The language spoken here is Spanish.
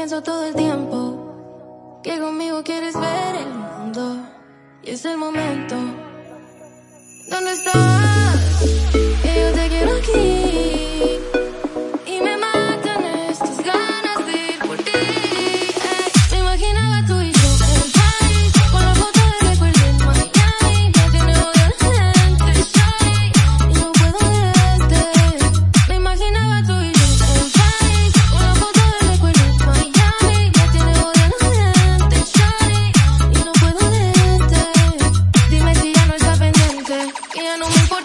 pienso todo el tiempo que conmigo quieres ver el mundo. Y es el momento donde estás.